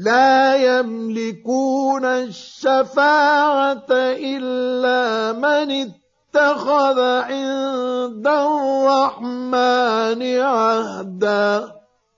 لا يملكون الشفاعة إلا من اتخذ عند الرحمن عهدا.